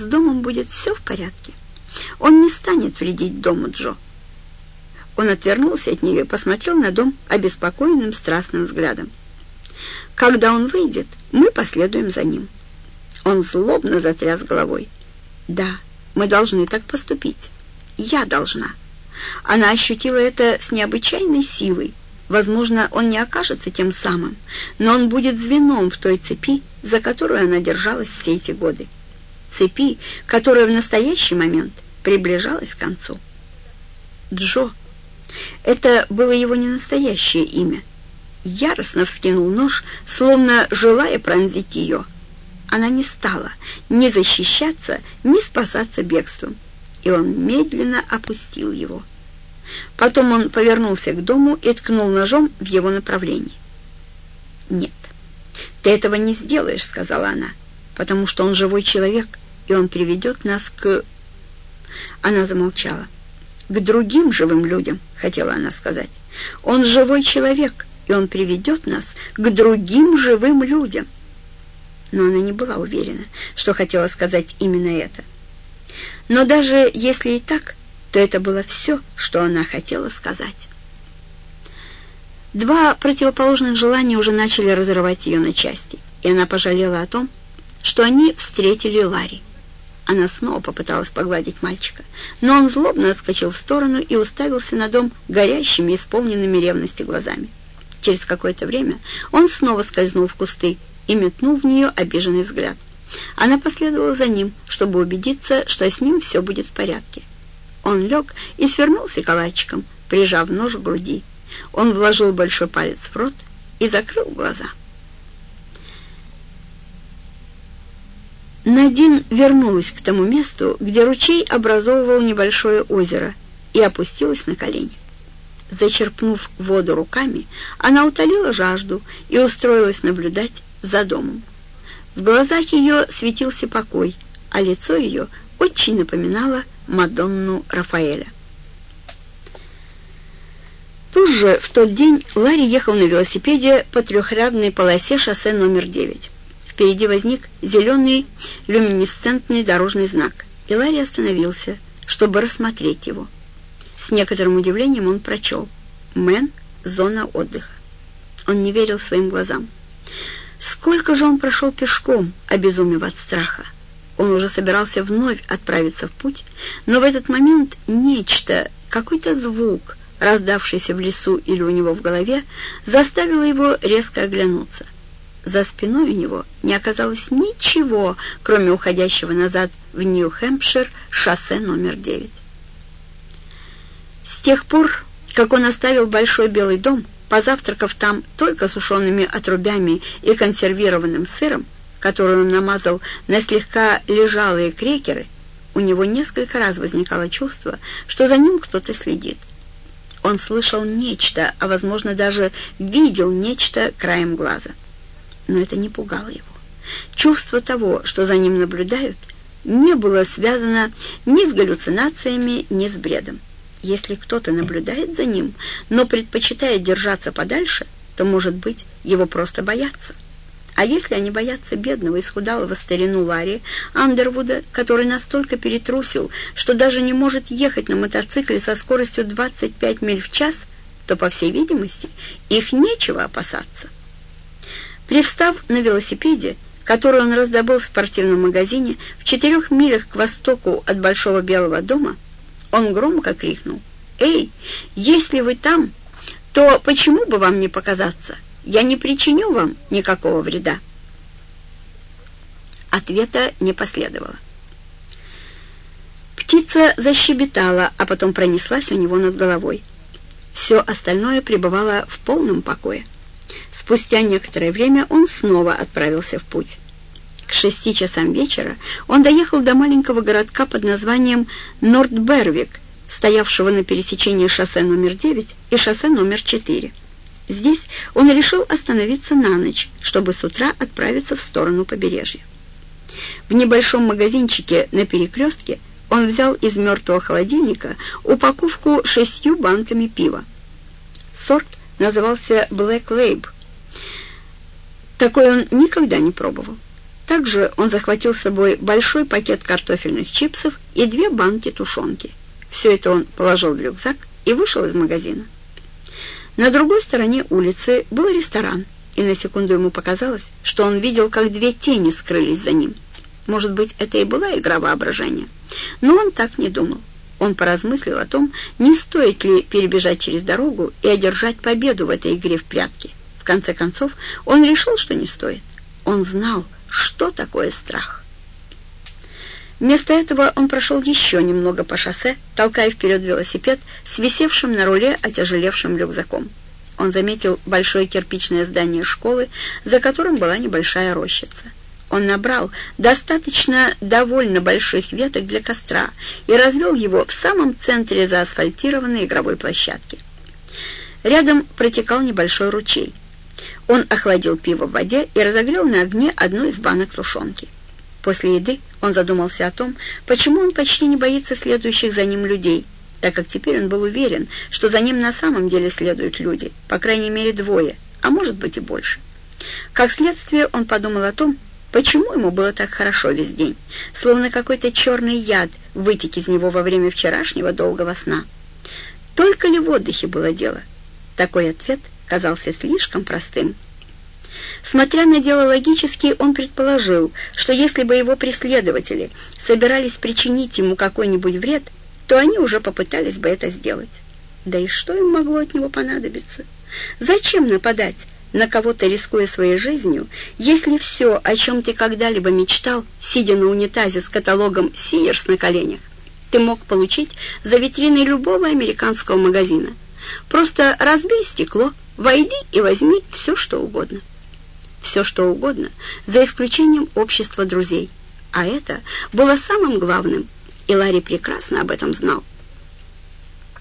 с домом будет все в порядке. Он не станет вредить дому Джо. Он отвернулся от нее и посмотрел на дом обеспокоенным страстным взглядом. «Когда он выйдет, мы последуем за ним». Он злобно затряс головой. «Да, мы должны так поступить. Я должна». Она ощутила это с необычайной силой. Возможно, он не окажется тем самым, но он будет звеном в той цепи, за которую она держалась все эти годы. Цепи, которая в настоящий момент приближалась к концу. Джо. Это было его не настоящее имя. Яростно вскинул нож, словно желая пронзить ее. Она не стала ни защищаться, ни спасаться бегством, и он медленно опустил его. Потом он повернулся к дому и ткнул ножом в его направлении. «Нет, ты этого не сделаешь», — сказала она, «потому что он живой человек, и он приведет нас к...» Она замолчала. «К другим живым людям», — хотела она сказать. «Он живой человек, и он приведет нас к другим живым людям». Но она не была уверена, что хотела сказать именно это. Но даже если и так, то это было все, что она хотела сказать. Два противоположных желания уже начали разрывать ее на части, и она пожалела о том, что они встретили Ларри. Она снова попыталась погладить мальчика, но он злобно отскочил в сторону и уставился на дом горящими, исполненными ревности глазами. Через какое-то время он снова скользнул в кусты и метнул в нее обиженный взгляд. Она последовала за ним, чтобы убедиться, что с ним все будет в порядке. Он лег и свернулся калачиком, прижав нож к груди. Он вложил большой палец в рот и закрыл глаза. Надин вернулась к тому месту, где ручей образовывал небольшое озеро, и опустилась на колени. Зачерпнув воду руками, она утолила жажду и устроилась наблюдать за домом. В глазах ее светился покой, а лицо ее очень напоминало Мадонну Рафаэля. Позже, в тот день, Ларри ехал на велосипеде по трехрядной полосе шоссе номер 9. Впереди возник зеленый люминесцентный дорожный знак, и Ларри остановился, чтобы рассмотреть его. С некоторым удивлением он прочел «Мэн. Зона отдыха». Он не верил своим глазам. Сколько же он прошел пешком, обезумев от страха? Он уже собирался вновь отправиться в путь, но в этот момент нечто, какой-то звук, раздавшийся в лесу или у него в голове, заставило его резко оглянуться. За спиной у него не оказалось ничего, кроме уходящего назад в Нью-Хэмпшир шоссе номер 9. С тех пор, как он оставил большой белый дом, позавтракав там только сушеными отрубями и консервированным сыром, который он намазал на слегка лежалые крекеры, у него несколько раз возникало чувство, что за ним кто-то следит. Он слышал нечто, а, возможно, даже видел нечто краем глаза. Но это не пугало его. Чувство того, что за ним наблюдают, не было связано ни с галлюцинациями, ни с бредом. Если кто-то наблюдает за ним, но предпочитает держаться подальше, то, может быть, его просто боятся. А если они боятся бедного, исхудалого старину Ларри Андервуда, который настолько перетрусил, что даже не может ехать на мотоцикле со скоростью 25 миль в час, то, по всей видимости, их нечего опасаться. Привстав на велосипеде, который он раздобыл в спортивном магазине в четырех милях к востоку от Большого Белого дома, он громко крикнул «Эй, если вы там, то почему бы вам не показаться?» я не причиню вам никакого вреда?» Ответа не последовало. Птица защебетала, а потом пронеслась у него над головой. Все остальное пребывало в полном покое. Спустя некоторое время он снова отправился в путь. К шести часам вечера он доехал до маленького городка под названием Нордбервик, стоявшего на пересечении шоссе номер 9 и шоссе номер 4. Здесь он решил остановиться на ночь, чтобы с утра отправиться в сторону побережья. В небольшом магазинчике на перекрестке он взял из мертвого холодильника упаковку шестью банками пива. Сорт назывался Black Lab. Такой он никогда не пробовал. Также он захватил с собой большой пакет картофельных чипсов и две банки тушенки. Все это он положил в рюкзак и вышел из магазина. На другой стороне улицы был ресторан, и на секунду ему показалось, что он видел, как две тени скрылись за ним. Может быть, это и была игра воображения. Но он так не думал. Он поразмыслил о том, не стоит ли перебежать через дорогу и одержать победу в этой игре в прятки. В конце концов, он решил, что не стоит. Он знал, что такое страх. Вместо этого он прошел еще немного по шоссе, толкая вперед велосипед с висевшим на руле отяжелевшим рюкзаком. Он заметил большое кирпичное здание школы, за которым была небольшая рощица. Он набрал достаточно довольно больших веток для костра и развел его в самом центре заасфальтированной игровой площадки. Рядом протекал небольшой ручей. Он охладил пиво в воде и разогрел на огне одну из банок тушенки. После еды он задумался о том, почему он почти не боится следующих за ним людей, так как теперь он был уверен, что за ним на самом деле следуют люди, по крайней мере двое, а может быть и больше. Как следствие он подумал о том, почему ему было так хорошо весь день, словно какой-то черный яд вытек из него во время вчерашнего долгого сна. Только ли в отдыхе было дело? Такой ответ казался слишком простым. Смотря на дело логически, он предположил, что если бы его преследователи собирались причинить ему какой-нибудь вред, то они уже попытались бы это сделать. Да и что им могло от него понадобиться? Зачем нападать на кого-то, рискуя своей жизнью, если все, о чем ты когда-либо мечтал, сидя на унитазе с каталогом «Сиерс» на коленях, ты мог получить за витриной любого американского магазина? Просто разбей стекло, войди и возьми все, что угодно все что угодно, за исключением общества друзей. А это было самым главным, и Ларри прекрасно об этом знал.